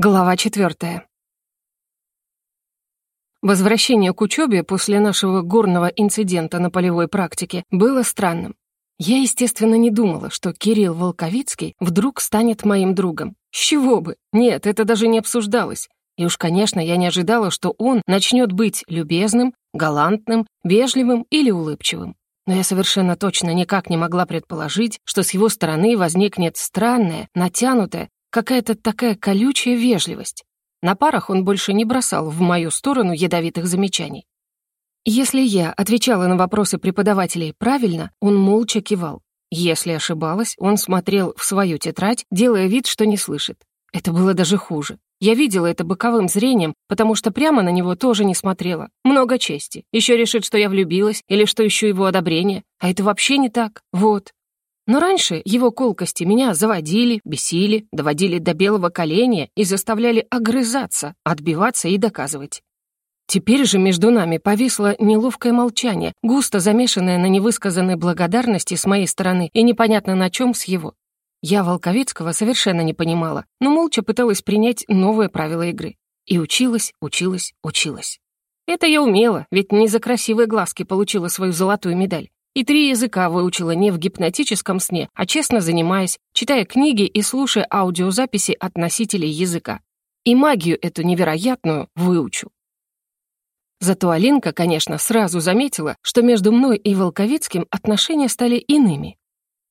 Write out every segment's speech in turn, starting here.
Глава четвертая. Возвращение к учебе после нашего горного инцидента на полевой практике было странным. Я, естественно, не думала, что Кирилл Волковицкий вдруг станет моим другом. С чего бы? Нет, это даже не обсуждалось. И уж, конечно, я не ожидала, что он начнет быть любезным, галантным, вежливым или улыбчивым. Но я совершенно точно никак не могла предположить, что с его стороны возникнет странная, натянутая, Какая-то такая колючая вежливость. На парах он больше не бросал в мою сторону ядовитых замечаний. Если я отвечала на вопросы преподавателей правильно, он молча кивал. Если ошибалась, он смотрел в свою тетрадь, делая вид, что не слышит. Это было даже хуже. Я видела это боковым зрением, потому что прямо на него тоже не смотрела. Много чести. Еще решит, что я влюбилась или что ищу его одобрение. А это вообще не так. Вот. Но раньше его колкости меня заводили, бесили, доводили до белого коленя и заставляли огрызаться, отбиваться и доказывать. Теперь же между нами повисло неловкое молчание, густо замешанное на невысказанной благодарности с моей стороны и непонятно на чем с его. Я Волковецкого совершенно не понимала, но молча пыталась принять новые правила игры. И училась, училась, училась. Это я умела, ведь не за красивые глазки получила свою золотую медаль. И три языка выучила не в гипнотическом сне, а честно занимаясь, читая книги и слушая аудиозаписи от носителей языка. И магию эту невероятную выучу. Зато Алинка, конечно, сразу заметила, что между мной и Волковицким отношения стали иными.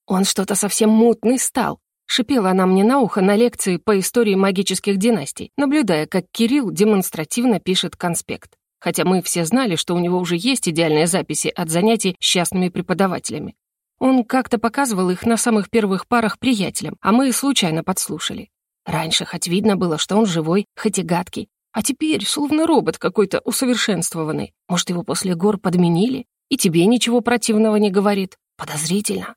«Он что-то совсем мутный стал», — шипела она мне на ухо на лекции по истории магических династий, наблюдая, как Кирилл демонстративно пишет конспект хотя мы все знали, что у него уже есть идеальные записи от занятий с частными преподавателями. Он как-то показывал их на самых первых парах приятелям, а мы случайно подслушали. Раньше хоть видно было, что он живой, хоть и гадкий, а теперь словно робот какой-то усовершенствованный. Может, его после гор подменили? И тебе ничего противного не говорит. Подозрительно.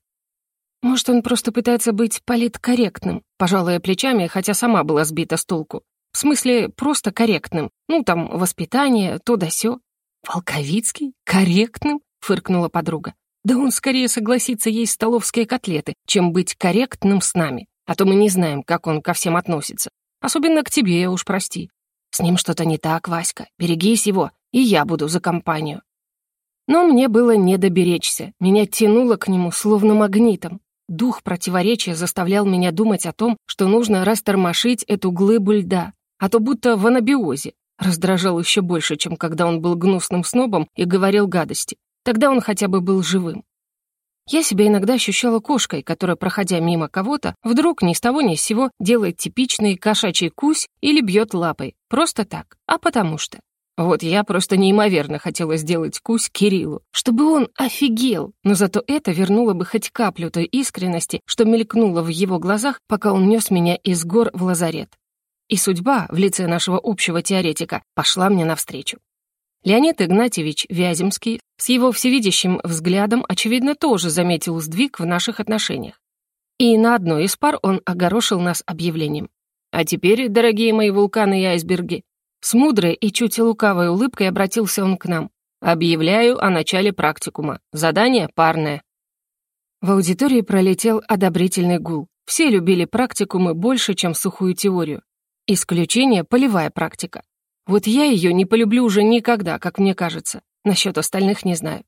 Может, он просто пытается быть политкорректным, пожалуя плечами, хотя сама была сбита с толку. В смысле, просто корректным. Ну, там, воспитание, то да сё. «Волковицкий? Корректным?» — фыркнула подруга. «Да он скорее согласится есть столовские котлеты, чем быть корректным с нами. А то мы не знаем, как он ко всем относится. Особенно к тебе, уж прости. С ним что-то не так, Васька. Берегись его, и я буду за компанию». Но мне было не доберечься. Меня тянуло к нему, словно магнитом. Дух противоречия заставлял меня думать о том, что нужно растормошить эту глыбу льда, а то будто в анабиозе. Раздражал еще больше, чем когда он был гнусным снобом и говорил гадости. Тогда он хотя бы был живым. Я себя иногда ощущала кошкой, которая, проходя мимо кого-то, вдруг ни с того ни с сего делает типичный кошачий кусь или бьет лапой. Просто так, а потому что. Вот я просто неимоверно хотела сделать кусь Кириллу, чтобы он офигел, но зато это вернуло бы хоть каплю той искренности, что мелькнуло в его глазах, пока он нес меня из гор в лазарет. И судьба, в лице нашего общего теоретика, пошла мне навстречу. Леонид Игнатьевич Вяземский с его всевидящим взглядом, очевидно, тоже заметил сдвиг в наших отношениях. И на одной из пар он огорошил нас объявлением. «А теперь, дорогие мои вулканы и айсберги», с мудрой и чуть лукавой улыбкой обратился он к нам. «Объявляю о начале практикума. Задание парное». В аудитории пролетел одобрительный гул. Все любили практикумы больше, чем сухую теорию. Исключение — полевая практика. Вот я ее не полюблю уже никогда, как мне кажется. Насчет остальных не знаю.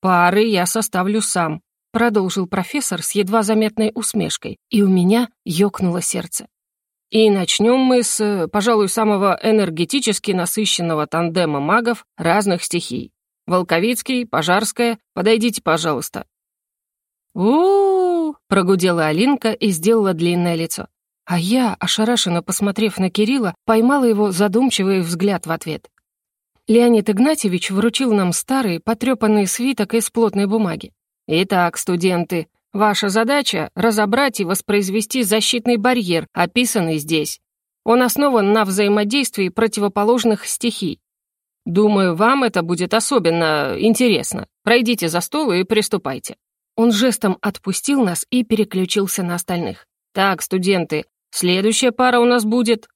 «Пары я составлю сам», — продолжил профессор с едва заметной усмешкой, и у меня ёкнуло сердце. И начнем мы с, пожалуй, самого энергетически насыщенного тандема магов разных стихий. Волковицкий, Пожарская, подойдите, пожалуйста. у, -у, -у прогудела Алинка и сделала длинное лицо. А я, ошарашенно посмотрев на Кирилла, поймала его задумчивый взгляд в ответ. Леонид Игнатьевич вручил нам старый, потрепанный свиток из плотной бумаги. «Итак, студенты, ваша задача — разобрать и воспроизвести защитный барьер, описанный здесь. Он основан на взаимодействии противоположных стихий. Думаю, вам это будет особенно интересно. Пройдите за стол и приступайте». Он жестом отпустил нас и переключился на остальных. «Так, студенты, Следующая пара у нас будет...»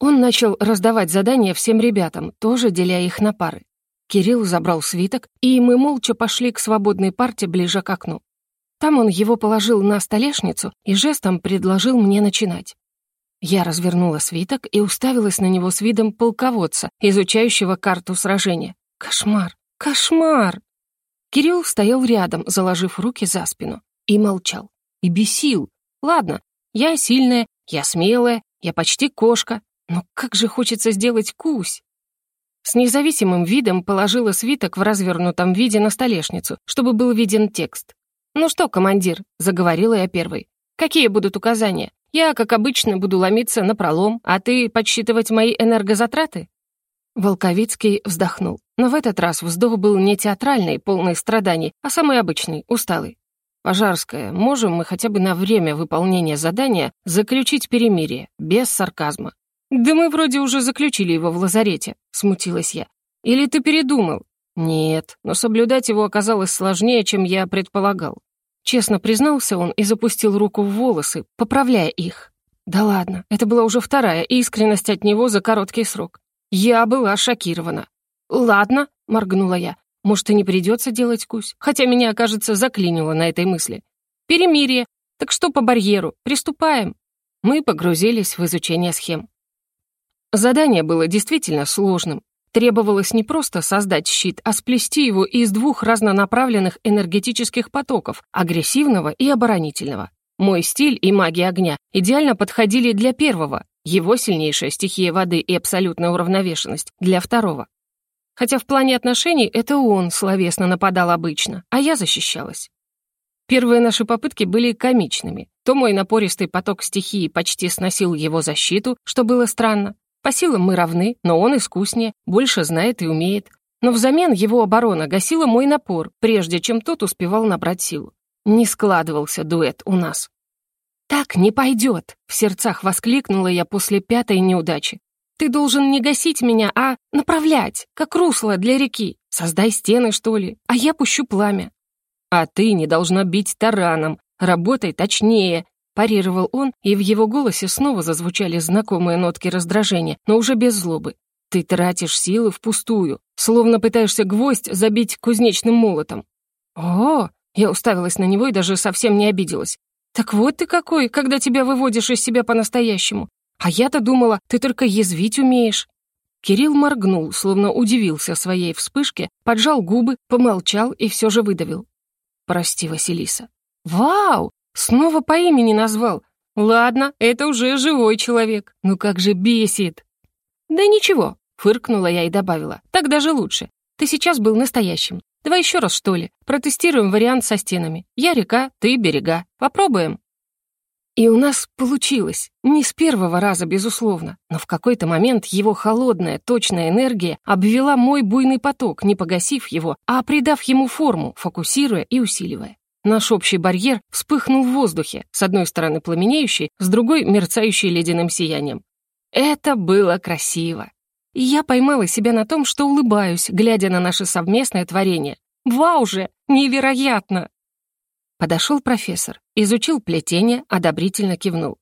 Он начал раздавать задания всем ребятам, тоже деля их на пары. Кирилл забрал свиток, и мы молча пошли к свободной парте ближе к окну. Там он его положил на столешницу и жестом предложил мне начинать. Я развернула свиток и уставилась на него с видом полководца, изучающего карту сражения. Кошмар! Кошмар! Кирилл стоял рядом, заложив руки за спину, и молчал. И бесил. Ладно, я сильная, я смелая, я почти кошка, но как же хочется сделать кусь. С независимым видом положила свиток в развернутом виде на столешницу, чтобы был виден текст. «Ну что, командир», — заговорила я первой, — «какие будут указания? Я, как обычно, буду ломиться на пролом, а ты подсчитывать мои энергозатраты?» Волковицкий вздохнул. Но в этот раз вздох был не театральный, полный страданий, а самый обычный, усталый. «Пожарская, можем мы хотя бы на время выполнения задания заключить перемирие, без сарказма?» «Да мы вроде уже заключили его в лазарете», — смутилась я. «Или ты передумал?» «Нет, но соблюдать его оказалось сложнее, чем я предполагал». Честно признался он и запустил руку в волосы, поправляя их. Да ладно, это была уже вторая искренность от него за короткий срок. Я была шокирована. «Ладно», — моргнула я, — «может, и не придется делать кусь, хотя меня, кажется, заклинило на этой мысли. Перемирие. Так что по барьеру? Приступаем». Мы погрузились в изучение схем. Задание было действительно сложным. Требовалось не просто создать щит, а сплести его из двух разнонаправленных энергетических потоков, агрессивного и оборонительного. Мой стиль и магия огня идеально подходили для первого, его сильнейшая стихия воды и абсолютная уравновешенность для второго. Хотя в плане отношений это он словесно нападал обычно, а я защищалась. Первые наши попытки были комичными. То мой напористый поток стихии почти сносил его защиту, что было странно. По силам мы равны, но он искуснее, больше знает и умеет. Но взамен его оборона гасила мой напор, прежде чем тот успевал набрать силу. Не складывался дуэт у нас. «Так не пойдет!» — в сердцах воскликнула я после пятой неудачи. «Ты должен не гасить меня, а направлять, как русло для реки. Создай стены, что ли, а я пущу пламя». «А ты не должна бить тараном. Работай точнее», — парировал он, и в его голосе снова зазвучали знакомые нотки раздражения, но уже без злобы. «Ты тратишь силы впустую, словно пытаешься гвоздь забить кузнечным молотом». «О!» — я уставилась на него и даже совсем не обиделась. «Так вот ты какой, когда тебя выводишь из себя по-настоящему. А я-то думала, ты только язвить умеешь». Кирилл моргнул, словно удивился своей вспышке, поджал губы, помолчал и все же выдавил. «Прости, Василиса». «Вау! Снова по имени назвал. Ладно, это уже живой человек. Ну как же бесит!» «Да ничего», — фыркнула я и добавила. «Так даже лучше. Ты сейчас был настоящим. Давай еще раз, что ли. Протестируем вариант со стенами. Я река, ты берега. Попробуем». И у нас получилось. Не с первого раза, безусловно, но в какой-то момент его холодная, точная энергия обвела мой буйный поток, не погасив его, а придав ему форму, фокусируя и усиливая. Наш общий барьер вспыхнул в воздухе, с одной стороны пламенеющий, с другой мерцающий ледяным сиянием. Это было красиво. И я поймала себя на том, что улыбаюсь, глядя на наше совместное творение. Вау же! Невероятно! Подошел профессор, изучил плетение, одобрительно кивнул.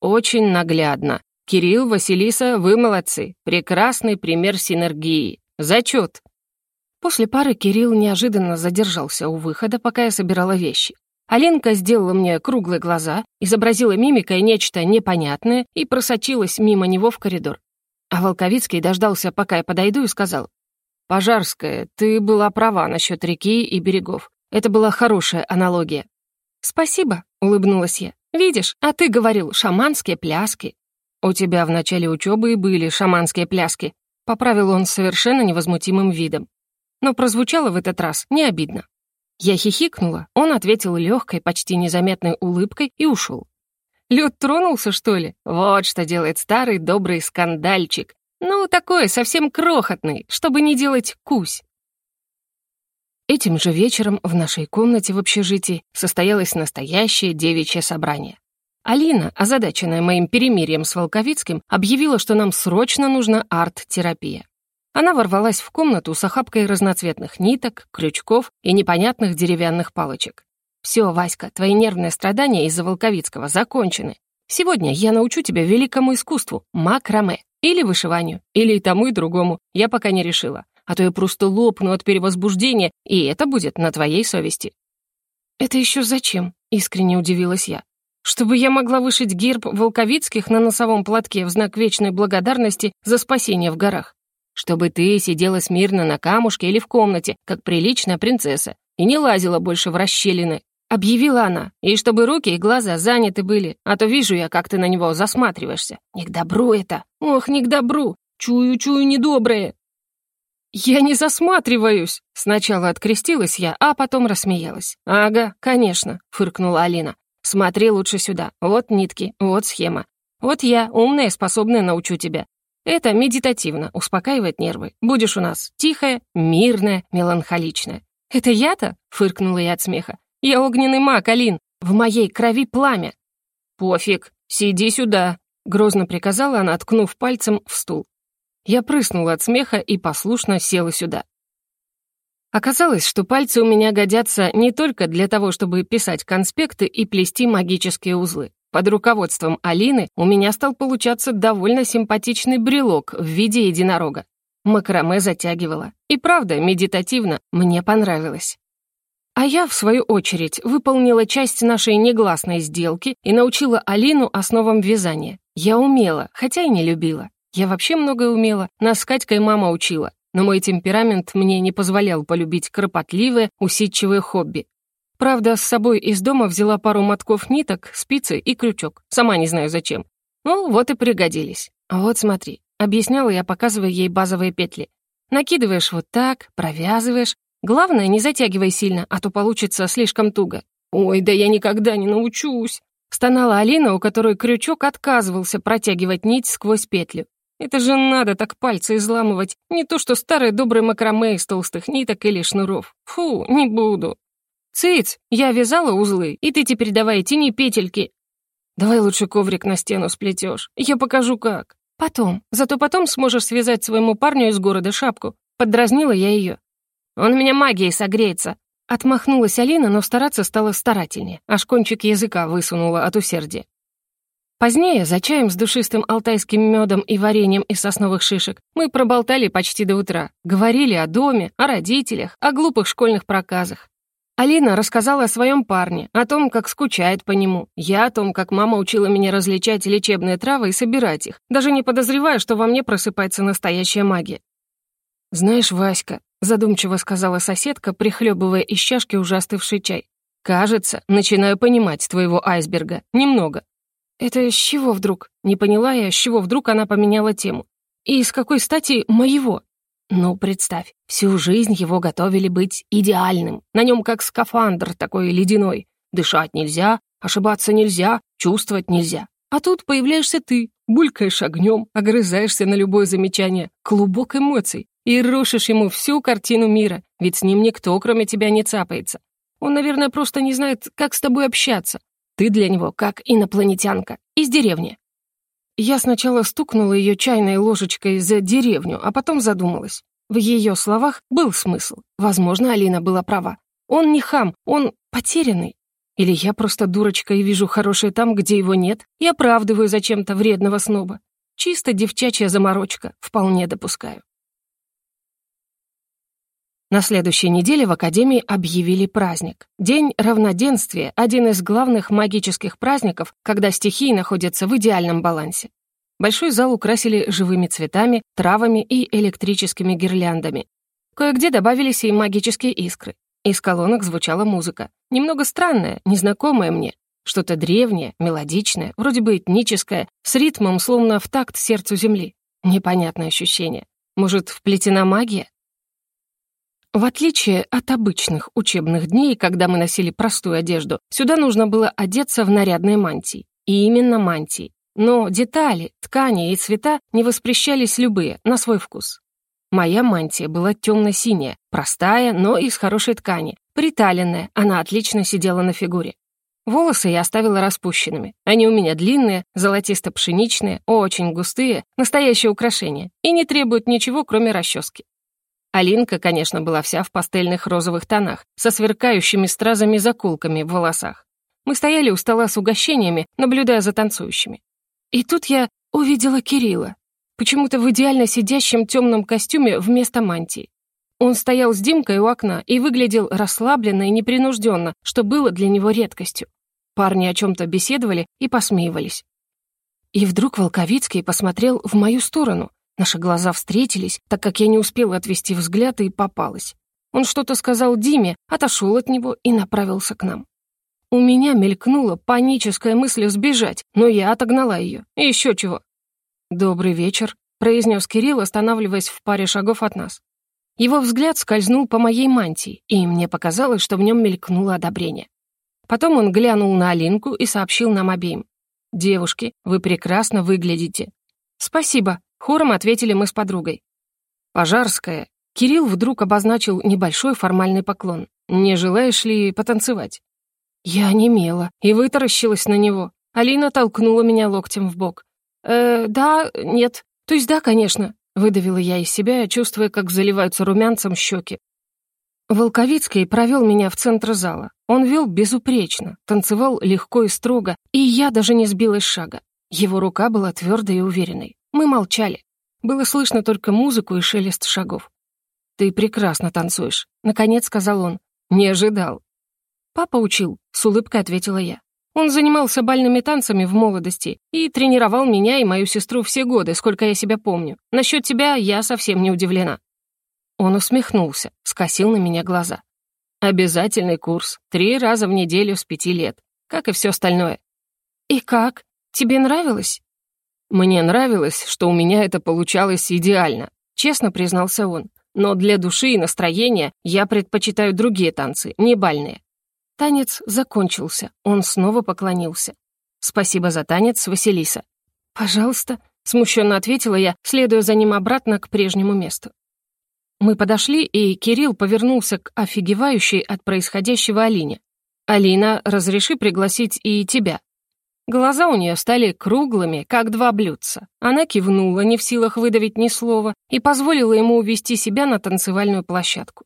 «Очень наглядно. Кирилл, Василиса, вы молодцы. Прекрасный пример синергии. Зачет!» После пары Кирилл неожиданно задержался у выхода, пока я собирала вещи. Аленка сделала мне круглые глаза, изобразила мимикой нечто непонятное и просочилась мимо него в коридор. А Волковицкий дождался, пока я подойду, и сказал, «Пожарская, ты была права насчет реки и берегов. Это была хорошая аналогия». «Спасибо», — улыбнулась я. «Видишь, а ты говорил, шаманские пляски». «У тебя в начале учебы и были шаманские пляски», — поправил он совершенно невозмутимым видом. Но прозвучало в этот раз не обидно. Я хихикнула, он ответил легкой, почти незаметной улыбкой и ушел. Лед тронулся, что ли? Вот что делает старый добрый скандальчик. Ну, такой, совсем крохотный, чтобы не делать кусь. Этим же вечером в нашей комнате в общежитии состоялось настоящее девичье собрание. Алина, озадаченная моим перемирием с Волковицким, объявила, что нам срочно нужна арт-терапия. Она ворвалась в комнату с охапкой разноцветных ниток, крючков и непонятных деревянных палочек. Все, Васька, твои нервные страдания из-за Волковицкого закончены. Сегодня я научу тебя великому искусству — макраме. Или вышиванию, или и тому, и другому. Я пока не решила. А то я просто лопну от перевозбуждения, и это будет на твоей совести». «Это еще зачем?» — искренне удивилась я. Чтобы я могла вышить герб Волковицких на носовом платке в знак вечной благодарности за спасение в горах. Чтобы ты сидела смирно на камушке или в комнате, как приличная принцесса, и не лазила больше в расщелины, объявила она, и чтобы руки и глаза заняты были, а то вижу я, как ты на него засматриваешься. Не к добру это. Ох, не к добру. Чую-чую недоброе. «Я не засматриваюсь!» Сначала открестилась я, а потом рассмеялась. «Ага, конечно», — фыркнула Алина. «Смотри лучше сюда. Вот нитки, вот схема. Вот я, умная, способная, научу тебя. Это медитативно, успокаивает нервы. Будешь у нас тихая, мирная, меланхоличная». «Это я-то?» — фыркнула я от смеха. «Я огненный маг, Алин. В моей крови пламя». «Пофиг, сиди сюда», — грозно приказала она, ткнув пальцем в стул. Я прыснула от смеха и послушно села сюда. Оказалось, что пальцы у меня годятся не только для того, чтобы писать конспекты и плести магические узлы. Под руководством Алины у меня стал получаться довольно симпатичный брелок в виде единорога. Макраме затягивала. И правда, медитативно, мне понравилось. А я, в свою очередь, выполнила часть нашей негласной сделки и научила Алину основам вязания. Я умела, хотя и не любила. Я вообще многое умела, нас с Катькой мама учила, но мой темперамент мне не позволял полюбить кропотливое, усидчивое хобби. Правда, с собой из дома взяла пару мотков ниток, спицы и крючок. Сама не знаю зачем. Ну, вот и пригодились. А вот смотри, объясняла я, показывая ей базовые петли. Накидываешь вот так, провязываешь. Главное, не затягивай сильно, а то получится слишком туго. «Ой, да я никогда не научусь!» Стонала Алина, у которой крючок отказывался протягивать нить сквозь петлю. Это же надо так пальцы изламывать, не то что старое доброе макраме из толстых ниток или шнуров. Фу, не буду. Цыц, я вязала узлы, и ты теперь давай тяни петельки. Давай лучше коврик на стену сплетешь, я покажу как. Потом, зато потом сможешь связать своему парню из города шапку. Подразнила я ее. Он меня магией согреется. Отмахнулась Алина, но стараться стала старательнее, аж кончик языка высунула от усердия. Позднее, за чаем с душистым алтайским медом и вареньем из сосновых шишек, мы проболтали почти до утра. Говорили о доме, о родителях, о глупых школьных проказах. Алина рассказала о своем парне, о том, как скучает по нему. Я о том, как мама учила меня различать лечебные травы и собирать их, даже не подозревая, что во мне просыпается настоящая магия. «Знаешь, Васька», — задумчиво сказала соседка, прихлебывая из чашки уже остывший чай, «кажется, начинаю понимать твоего айсберга. Немного. «Это с чего вдруг?» Не поняла я, с чего вдруг она поменяла тему. «И с какой стати моего?» Ну, представь, всю жизнь его готовили быть идеальным. На нем как скафандр такой ледяной. Дышать нельзя, ошибаться нельзя, чувствовать нельзя. А тут появляешься ты, булькаешь огнем, огрызаешься на любое замечание, клубок эмоций, и рушишь ему всю картину мира, ведь с ним никто, кроме тебя, не цапается. Он, наверное, просто не знает, как с тобой общаться, ты для него как инопланетянка из деревни». Я сначала стукнула ее чайной ложечкой за деревню, а потом задумалась. В ее словах был смысл. Возможно, Алина была права. Он не хам, он потерянный. Или я просто дурочка и вижу хорошее там, где его нет, и оправдываю зачем-то вредного сноба. Чисто девчачья заморочка, вполне допускаю. На следующей неделе в Академии объявили праздник. День равноденствия — один из главных магических праздников, когда стихии находятся в идеальном балансе. Большой зал украсили живыми цветами, травами и электрическими гирляндами. Кое-где добавились и магические искры. Из колонок звучала музыка. Немного странная, незнакомая мне. Что-то древнее, мелодичное, вроде бы этническое, с ритмом, словно в такт сердцу земли. Непонятное ощущение. Может, вплетена магия? В отличие от обычных учебных дней, когда мы носили простую одежду, сюда нужно было одеться в нарядные мантии. И именно мантии. Но детали, ткани и цвета не воспрещались любые, на свой вкус. Моя мантия была темно-синяя, простая, но из хорошей ткани, приталенная, она отлично сидела на фигуре. Волосы я оставила распущенными. Они у меня длинные, золотисто-пшеничные, очень густые, настоящее украшение, и не требуют ничего, кроме расчески. Алинка, конечно, была вся в пастельных розовых тонах, со сверкающими стразами-заколками в волосах. Мы стояли у стола с угощениями, наблюдая за танцующими. И тут я увидела Кирилла, почему-то в идеально сидящем темном костюме вместо мантии. Он стоял с Димкой у окна и выглядел расслабленно и непринужденно, что было для него редкостью. Парни о чем-то беседовали и посмеивались. И вдруг Волковицкий посмотрел в мою сторону. Наши глаза встретились, так как я не успела отвести взгляд и попалась. Он что-то сказал Диме, отошел от него и направился к нам. У меня мелькнула паническая мысль сбежать, но я отогнала ее. Еще чего. «Добрый вечер», — произнес Кирилл, останавливаясь в паре шагов от нас. Его взгляд скользнул по моей мантии, и мне показалось, что в нем мелькнуло одобрение. Потом он глянул на Алинку и сообщил нам обеим. «Девушки, вы прекрасно выглядите». «Спасибо», — хором ответили мы с подругой. «Пожарская». Кирилл вдруг обозначил небольшой формальный поклон. «Не желаешь ли потанцевать?» Я немела и вытаращилась на него. Алина толкнула меня локтем в бок. «Э, да, нет. То есть да, конечно», — выдавила я из себя, чувствуя, как заливаются румянцем щеки. Волковицкий провел меня в центр зала. Он вел безупречно, танцевал легко и строго, и я даже не сбилась шага. Его рука была твердой и уверенной. Мы молчали. Было слышно только музыку и шелест шагов. «Ты прекрасно танцуешь», — наконец сказал он. «Не ожидал». «Папа учил», — с улыбкой ответила я. «Он занимался бальными танцами в молодости и тренировал меня и мою сестру все годы, сколько я себя помню. Насчет тебя я совсем не удивлена». Он усмехнулся, скосил на меня глаза. «Обязательный курс, три раза в неделю с пяти лет, как и все остальное». «И как? Тебе нравилось?» «Мне нравилось, что у меня это получалось идеально», — честно признался он. «Но для души и настроения я предпочитаю другие танцы, не бальные. Танец закончился, он снова поклонился. «Спасибо за танец, Василиса». «Пожалуйста», — смущенно ответила я, следуя за ним обратно к прежнему месту. Мы подошли, и Кирилл повернулся к офигевающей от происходящего Алине. «Алина, разреши пригласить и тебя». Глаза у нее стали круглыми, как два блюдца. Она кивнула, не в силах выдавить ни слова, и позволила ему увести себя на танцевальную площадку.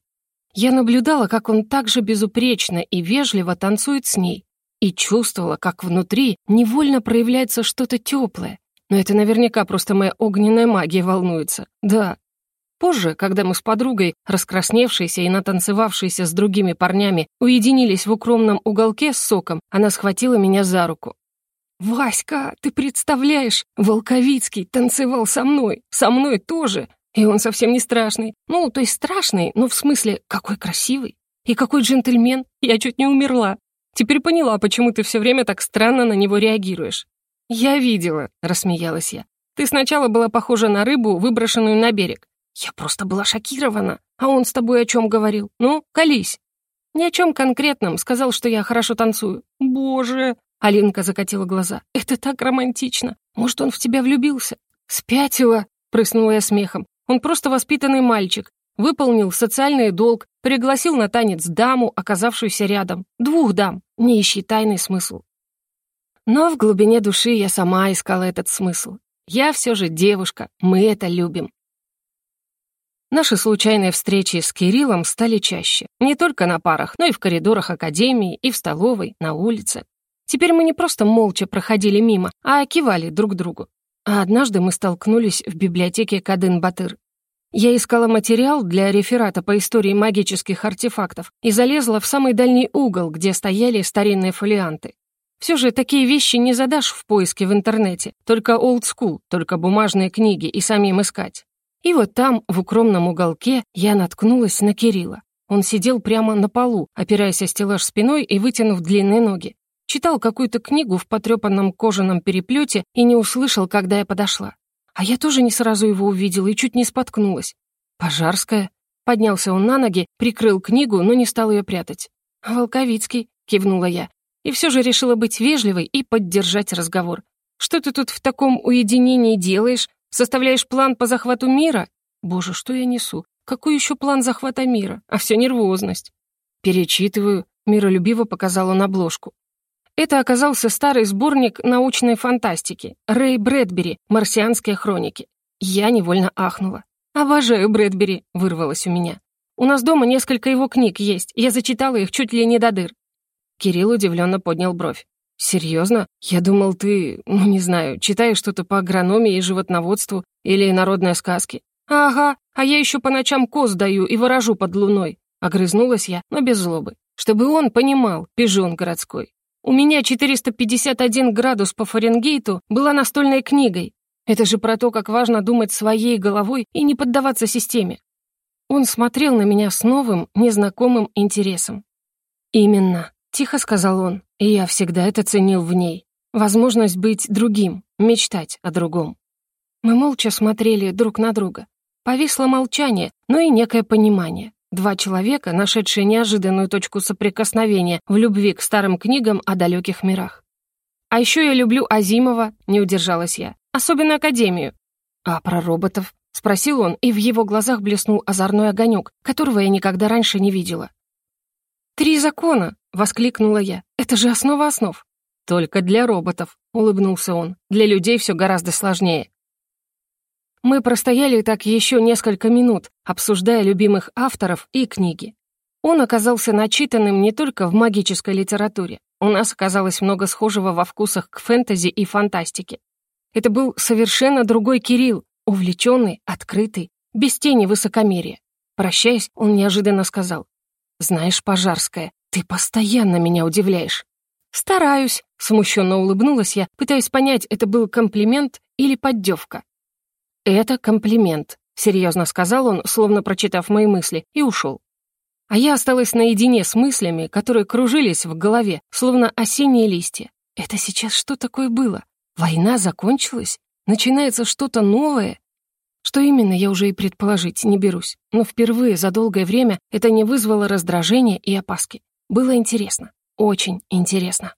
Я наблюдала, как он так же безупречно и вежливо танцует с ней, и чувствовала, как внутри невольно проявляется что-то теплое. Но это наверняка просто моя огненная магия волнуется. Да. Позже, когда мы с подругой, раскрасневшейся и натанцевавшейся с другими парнями, уединились в укромном уголке с соком, она схватила меня за руку. «Васька, ты представляешь, Волковицкий танцевал со мной, со мной тоже, и он совсем не страшный. Ну, то есть страшный, но в смысле, какой красивый. И какой джентльмен. Я чуть не умерла. Теперь поняла, почему ты все время так странно на него реагируешь. «Я видела», — рассмеялась я. «Ты сначала была похожа на рыбу, выброшенную на берег. Я просто была шокирована. А он с тобой о чем говорил? Ну, колись». «Ни о чем конкретном. Сказал, что я хорошо танцую». «Боже!» — Алинка закатила глаза. «Это так романтично. Может, он в тебя влюбился?» «Спятила!» — прыснула я смехом. Он просто воспитанный мальчик, выполнил социальный долг, пригласил на танец даму, оказавшуюся рядом. Двух дам, не ищи тайный смысл. Но в глубине души я сама искала этот смысл. Я все же девушка, мы это любим. Наши случайные встречи с Кириллом стали чаще. Не только на парах, но и в коридорах академии, и в столовой, на улице. Теперь мы не просто молча проходили мимо, а кивали друг другу. А однажды мы столкнулись в библиотеке Кадын-Батыр. Я искала материал для реферата по истории магических артефактов и залезла в самый дальний угол, где стояли старинные фолианты. Все же такие вещи не задашь в поиске в интернете, только school, только бумажные книги и самим искать. И вот там, в укромном уголке, я наткнулась на Кирилла. Он сидел прямо на полу, опираясь о стеллаж спиной и вытянув длинные ноги. Читал какую-то книгу в потрепанном кожаном переплете и не услышал, когда я подошла. А я тоже не сразу его увидела и чуть не споткнулась. «Пожарская?» Поднялся он на ноги, прикрыл книгу, но не стал ее прятать. «Волковицкий», — кивнула я. И все же решила быть вежливой и поддержать разговор. «Что ты тут в таком уединении делаешь? Составляешь план по захвату мира?» «Боже, что я несу? Какой еще план захвата мира? А все нервозность». «Перечитываю», — миролюбиво показал он обложку. Это оказался старый сборник научной фантастики Рэй Брэдбери «Марсианские хроники». Я невольно ахнула. «Обожаю Брэдбери», — вырвалось у меня. «У нас дома несколько его книг есть, я зачитала их чуть ли не до дыр». Кирилл удивленно поднял бровь. «Серьезно? Я думал, ты, ну не знаю, читаешь что-то по агрономии и животноводству или народные сказки». «Ага, а я еще по ночам коз даю и ворожу под луной», — огрызнулась я, но без злобы. Чтобы он понимал, пижон городской. У меня 451 градус по Фаренгейту была настольной книгой. Это же про то, как важно думать своей головой и не поддаваться системе. Он смотрел на меня с новым, незнакомым интересом. «Именно», — тихо сказал он, и я всегда это ценил в ней. Возможность быть другим, мечтать о другом. Мы молча смотрели друг на друга. Повисло молчание, но и некое понимание. Два человека, нашедшие неожиданную точку соприкосновения в любви к старым книгам о далеких мирах. «А еще я люблю Азимова», — не удержалась я. «Особенно Академию». «А про роботов?» — спросил он, и в его глазах блеснул озорной огонек, которого я никогда раньше не видела. «Три закона!» — воскликнула я. «Это же основа основ!» «Только для роботов», — улыбнулся он. «Для людей все гораздо сложнее». Мы простояли так еще несколько минут, обсуждая любимых авторов и книги. Он оказался начитанным не только в магической литературе. У нас оказалось много схожего во вкусах к фэнтези и фантастике. Это был совершенно другой Кирилл, увлеченный, открытый, без тени высокомерия. Прощаясь, он неожиданно сказал, «Знаешь, Пожарская, ты постоянно меня удивляешь». «Стараюсь», — смущенно улыбнулась я, пытаясь понять, это был комплимент или поддевка. «Это комплимент», — серьезно сказал он, словно прочитав мои мысли, и ушел. А я осталась наедине с мыслями, которые кружились в голове, словно осенние листья. Это сейчас что такое было? Война закончилась? Начинается что-то новое? Что именно, я уже и предположить не берусь. Но впервые за долгое время это не вызвало раздражения и опаски. Было интересно. Очень интересно.